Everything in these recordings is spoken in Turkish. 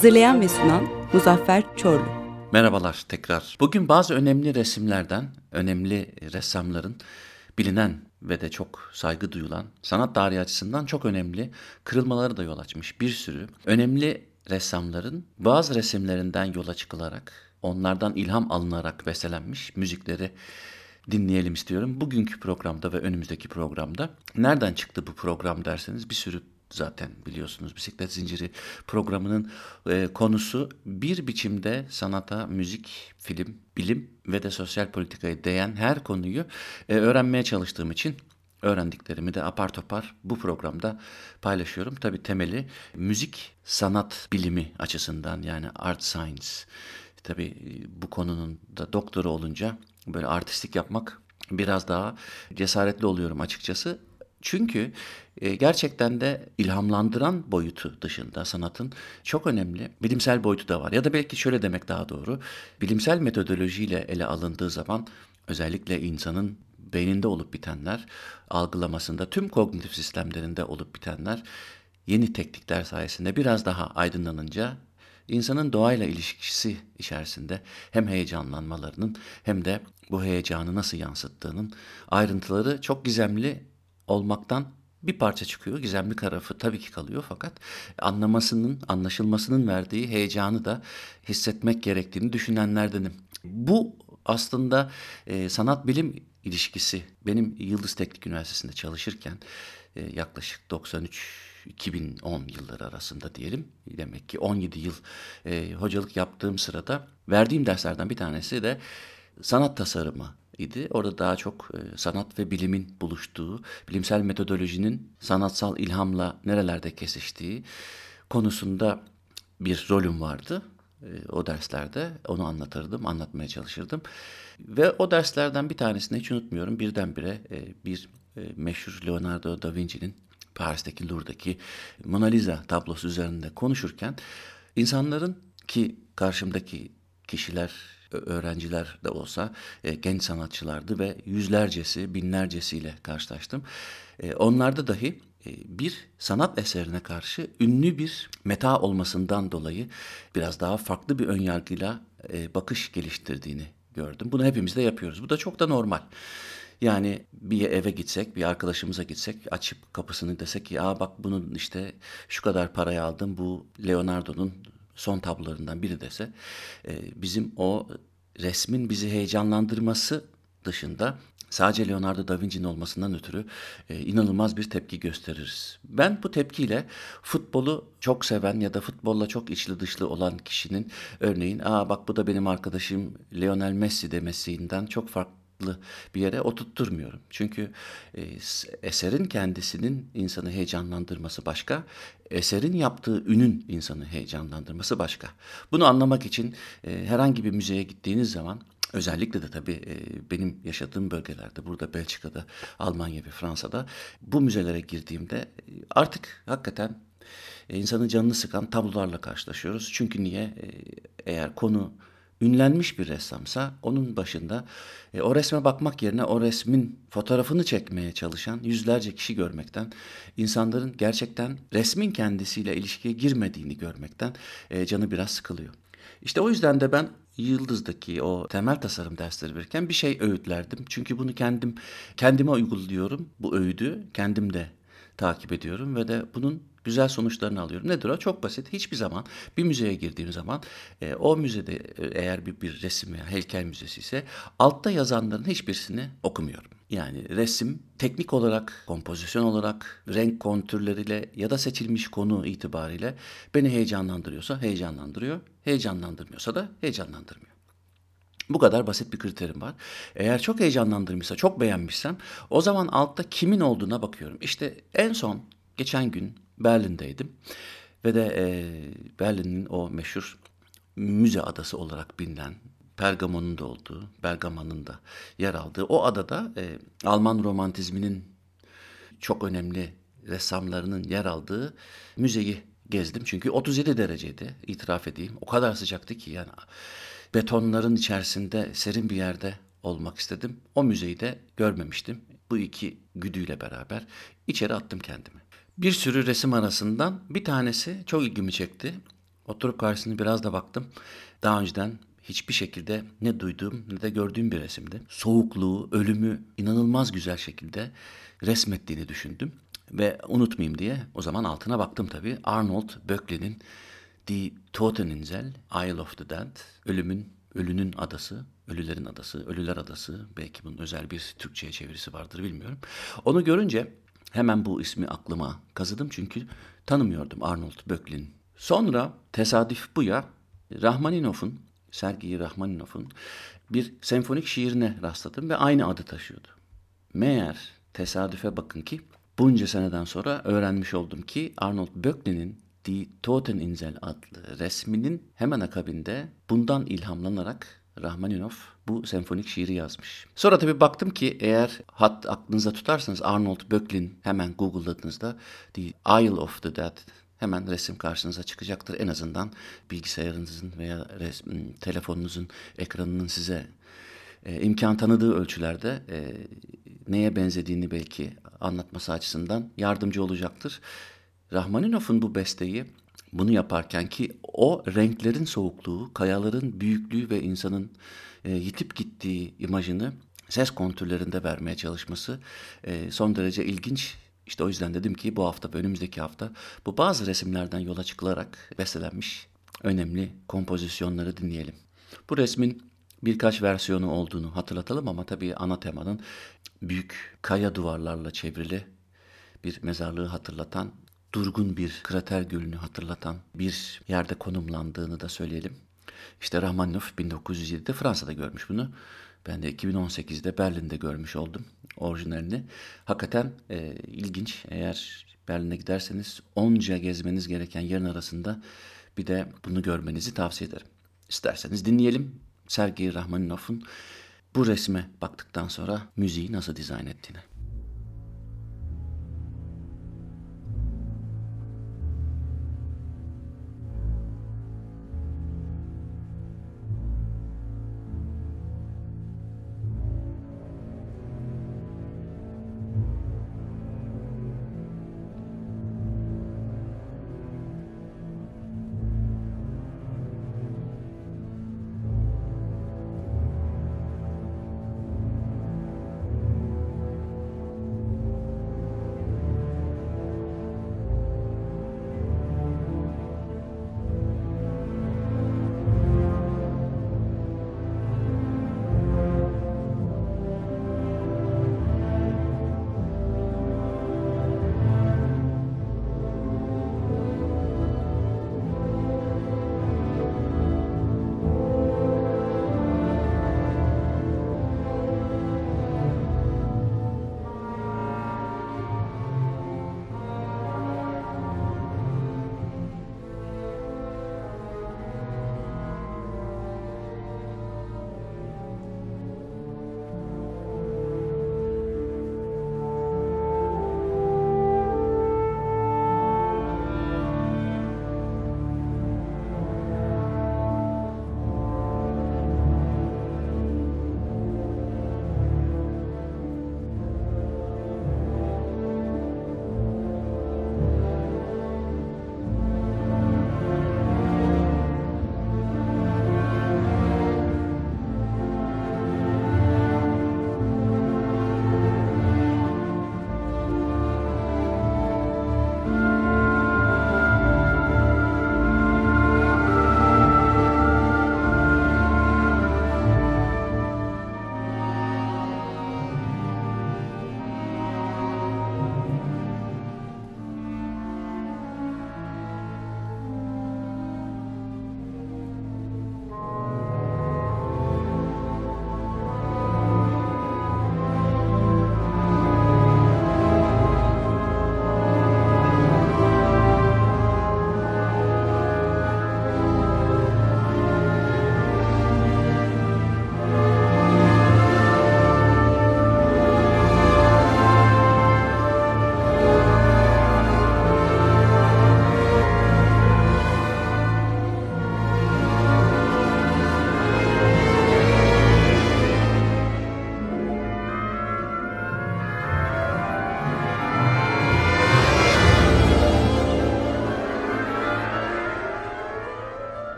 Hazırlayan ve sunan Muzaffer Çorlu. Merhabalar tekrar. Bugün bazı önemli resimlerden, önemli ressamların bilinen ve de çok saygı duyulan, sanat tarihi açısından çok önemli kırılmaları da yol açmış bir sürü önemli ressamların bazı resimlerinden yola çıkılarak, onlardan ilham alınarak bestelenmiş müzikleri dinleyelim istiyorum. Bugünkü programda ve önümüzdeki programda. Nereden çıktı bu program derseniz bir sürü zaten biliyorsunuz bisiklet zinciri programının e, konusu bir biçimde sanata, müzik, film, bilim ve de sosyal politikaya değen her konuyu e, öğrenmeye çalıştığım için öğrendiklerimi de apar topar bu programda paylaşıyorum. Tabi temeli müzik sanat bilimi açısından yani art science. Tabi e, bu konunun da doktoru olunca böyle artistik yapmak biraz daha cesaretli oluyorum açıkçası. Çünkü e, gerçekten de ilhamlandıran boyutu dışında sanatın çok önemli bilimsel boyutu da var. Ya da belki şöyle demek daha doğru. Bilimsel metodolojiyle ele alındığı zaman özellikle insanın beyninde olup bitenler, algılamasında, tüm kognitif sistemlerinde olup bitenler yeni teknikler sayesinde biraz daha aydınlanınca insanın doğayla ilişkisi içerisinde hem heyecanlanmalarının hem de bu heyecanı nasıl yansıttığının ayrıntıları çok gizemli olmaktan bir parça çıkıyor. Gizemli tarafı tabii ki kalıyor fakat anlamasının, anlaşılmasının verdiği heyecanı da hissetmek gerektiğini düşünenlerdenim. Bu aslında e, sanat bilim ilişkisi benim Yıldız Teknik Üniversitesi'nde çalışırken e, yaklaşık 93 2010 yılları arasında diyelim. Demek ki 17 yıl e, hocalık yaptığım sırada verdiğim derslerden bir tanesi de sanat tasarımı idi. Orada daha çok e, sanat ve bilimin buluştuğu, bilimsel metodolojinin sanatsal ilhamla nerelerde kesiştiği konusunda bir rolüm vardı. E, o derslerde onu anlatırdım, anlatmaya çalışırdım. Ve o derslerden bir tanesini hiç unutmuyorum. Birdenbire e, bir meşhur Leonardo da Vinci'nin Paris'teki Louvre'daki Mona Lisa tablosu üzerinde konuşurken insanların ki karşımdaki kişiler öğrenciler de olsa e, genç sanatçılardı ve yüzlercesi, binlercesiyle karşılaştım. E, onlarda dahi e, bir sanat eserine karşı ünlü bir meta olmasından dolayı biraz daha farklı bir önyargıyla e, bakış geliştirdiğini gördüm. Bunu hepimiz de yapıyoruz. Bu da çok da normal. Yani bir eve gitsek, bir arkadaşımıza gitsek, açıp kapısını desek ki, aa bak bunun işte şu kadar paraya aldım, bu Leonardo'nun son tablolarından biri dese e, bizim o resmin bizi heyecanlandırması dışında sadece Leonardo da Vinci'nin olmasından ötürü e, inanılmaz bir tepki gösteririz. Ben bu tepkiyle futbolu çok seven ya da futbolla çok içli dışlı olan kişinin örneğin aa bak bu da benim arkadaşım Lionel Messi demesinden çok farklı farklı bir yere oturtturmuyorum. Çünkü e, eserin kendisinin insanı heyecanlandırması başka, eserin yaptığı ünün insanı heyecanlandırması başka. Bunu anlamak için e, herhangi bir müzeye gittiğiniz zaman Özellikle de tabii e, benim yaşadığım bölgelerde, burada Belçika'da, Almanya ve Fransa'da bu müzelere girdiğimde e, artık hakikaten e, insanın canını sıkan tablolarla karşılaşıyoruz. Çünkü niye? Eğer konu ünlenmiş bir ressamsa onun başında e, o resme bakmak yerine o resmin fotoğrafını çekmeye çalışan yüzlerce kişi görmekten, insanların gerçekten resmin kendisiyle ilişkiye girmediğini görmekten e, canı biraz sıkılıyor. İşte o yüzden de ben Yıldız'daki o temel tasarım dersleri verirken bir şey öğütlerdim. Çünkü bunu kendim kendime uyguluyorum. Bu öğüdü kendim de takip ediyorum ve de bunun güzel sonuçlarını alıyorum. Nedir o? Çok basit. Hiçbir zaman bir müzeye girdiğim zaman e, o müzede e, eğer bir, bir resim veya heykel müzesi ise altta yazanların hiçbirisini okumuyorum. Yani resim teknik olarak, kompozisyon olarak, renk kontürleriyle ya da seçilmiş konu itibariyle beni heyecanlandırıyorsa heyecanlandırıyor, heyecanlandırmıyorsa da heyecanlandırmıyor. Bu kadar basit bir kriterim var. Eğer çok heyecanlandırmışsa, çok beğenmişsem o zaman altta kimin olduğuna bakıyorum. İşte en son geçen gün Berlin'deydim ve de e, Berlin'in o meşhur müze adası olarak bilinen Pergamon'un da olduğu, Bergama'nın da yer aldığı o adada e, Alman romantizminin çok önemli ressamlarının yer aldığı müzeyi gezdim. Çünkü 37 dereceydi itiraf edeyim. O kadar sıcaktı ki yani betonların içerisinde serin bir yerde olmak istedim. O müzeyi de görmemiştim. Bu iki güdüyle beraber içeri attım kendimi. Bir sürü resim arasından bir tanesi çok ilgimi çekti. Oturup karşısına biraz da baktım. Daha önceden hiçbir şekilde ne duyduğum ne de gördüğüm bir resimdi. Soğukluğu, ölümü inanılmaz güzel şekilde resmettiğini düşündüm. Ve unutmayayım diye o zaman altına baktım tabii. Arnold Böcklin'in Die Toteninsel, Isle of the Dead, Ölümün, Ölünün Adası, Ölülerin Adası, Ölüler Adası. Belki bunun özel bir Türkçe'ye çevirisi vardır bilmiyorum. Onu görünce hemen bu ismi aklıma kazıdım çünkü tanımıyordum Arnold Böcklin. Sonra tesadüf bu ya Rahmaninov'un, Sergei Rahmaninov'un bir senfonik şiirine rastladım ve aynı adı taşıyordu. Meğer tesadüfe bakın ki bunca seneden sonra öğrenmiş oldum ki Arnold Böcklin'in Die Toteninsel adlı resminin hemen akabinde bundan ilhamlanarak Rahmaninov bu senfonik şiiri yazmış. Sonra tabii baktım ki eğer hat aklınıza tutarsanız Arnold Böcklin hemen Google'ladığınızda The Isle of the Dead hemen resim karşınıza çıkacaktır. En azından bilgisayarınızın veya resim, telefonunuzun ekranının size e, imkan tanıdığı ölçülerde e, neye benzediğini belki anlatması açısından yardımcı olacaktır. Rahmaninov'un bu besteyi bunu yaparken ki o renklerin soğukluğu, kayaların büyüklüğü ve insanın e, yitip gittiği imajını ses kontürlerinde vermeye çalışması e, son derece ilginç. İşte o yüzden dedim ki bu hafta önümüzdeki hafta bu bazı resimlerden yola çıkılarak bestelenmiş önemli kompozisyonları dinleyelim. Bu resmin birkaç versiyonu olduğunu hatırlatalım ama tabii ana temanın büyük kaya duvarlarla çevrili bir mezarlığı hatırlatan durgun bir krater gölünü hatırlatan bir yerde konumlandığını da söyleyelim. İşte Rahmaninoff 1907'de Fransa'da görmüş bunu. Ben de 2018'de Berlin'de görmüş oldum orijinalini. Hakikaten e, ilginç. Eğer Berlin'e giderseniz onca gezmeniz gereken yerin arasında bir de bunu görmenizi tavsiye ederim. İsterseniz dinleyelim Sergei Rahmaninov'un bu resme baktıktan sonra müziği nasıl dizayn ettiğini.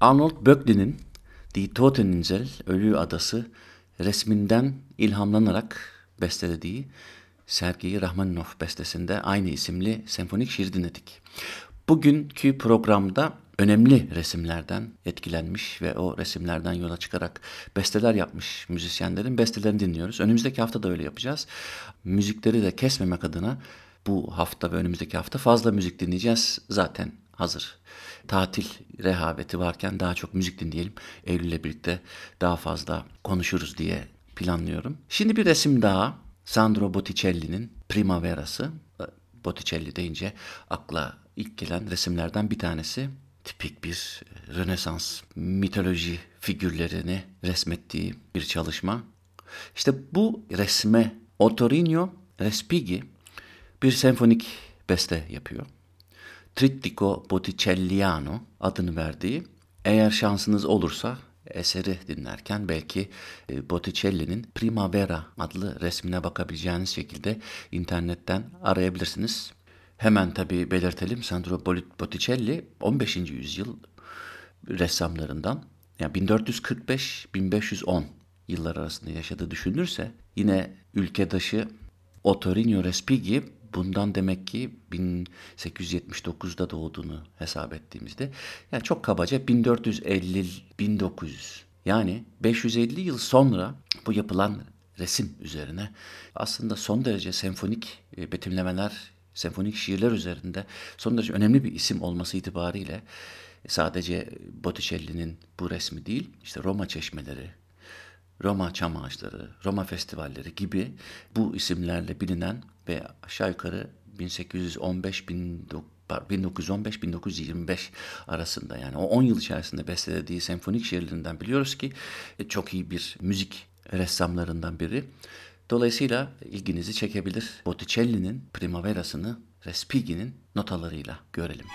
Arnold Böcklin'in Die Toteninsel, Ölü Adası resminden ilhamlanarak bestelediği Sergei Rahmaninov bestesinde aynı isimli senfonik şiir dinledik. Bugünkü programda önemli resimlerden etkilenmiş ve o resimlerden yola çıkarak besteler yapmış müzisyenlerin bestelerini dinliyoruz. Önümüzdeki hafta da öyle yapacağız. Müzikleri de kesmemek adına bu hafta ve önümüzdeki hafta fazla müzik dinleyeceğiz. Zaten hazır. Tatil rehaveti varken daha çok müzik dinleyelim. Eylül'le birlikte daha fazla konuşuruz diye planlıyorum. Şimdi bir resim daha. Sandro Botticelli'nin Primavera'sı. Botticelli deyince akla ilk gelen resimlerden bir tanesi. Tipik bir Rönesans mitoloji figürlerini resmettiği bir çalışma. İşte bu resme Ottorino Respighi bir senfonik beste yapıyor. Trittico Botticelliano adını verdiği eğer şansınız olursa eseri dinlerken belki e, Botticelli'nin Primavera adlı resmine bakabileceğiniz şekilde internetten arayabilirsiniz. Hemen tabi belirtelim Sandro Botticelli 15. yüzyıl ressamlarından yani 1445-1510 yıllar arasında yaşadığı düşünülürse yine ülkedaşı Ottorino Respighi bundan demek ki 1879'da doğduğunu hesap ettiğimizde yani çok kabaca 1450-1900 yani 550 yıl sonra bu yapılan resim üzerine aslında son derece senfonik e, betimlemeler, senfonik şiirler üzerinde son derece önemli bir isim olması itibariyle sadece Botticelli'nin bu resmi değil, işte Roma çeşmeleri, Roma çam ağaçları, Roma festivalleri gibi bu isimlerle bilinen ve aşağı yukarı 1815 1915-1925 arasında yani o 10 yıl içerisinde bestelediği senfonik şiirlerinden biliyoruz ki e, çok iyi bir müzik ressamlarından biri. Dolayısıyla ilginizi çekebilir. Botticelli'nin Primavera'sını Respighi'nin notalarıyla görelim.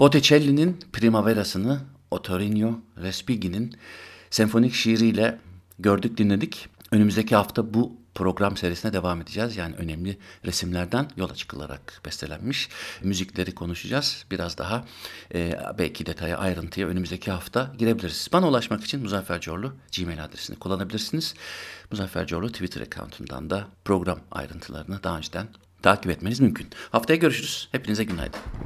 Botticelli'nin Primavera'sını Otorino Respighi'nin senfonik şiiriyle gördük dinledik. Önümüzdeki hafta bu program serisine devam edeceğiz. Yani önemli resimlerden yola çıkılarak bestelenmiş müzikleri konuşacağız. Biraz daha e, belki detaya ayrıntıya önümüzdeki hafta girebiliriz. Bana ulaşmak için Muzaffer Corlu Gmail adresini kullanabilirsiniz. Muzaffer Corlu Twitter accountundan da program ayrıntılarını daha önceden takip etmeniz mümkün. Haftaya görüşürüz. Hepinize günaydın.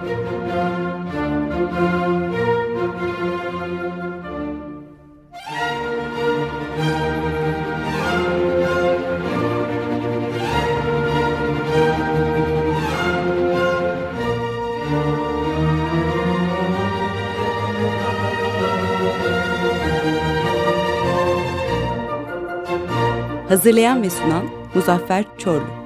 Hazırlayan ve sunan Muzaffer Çorlu.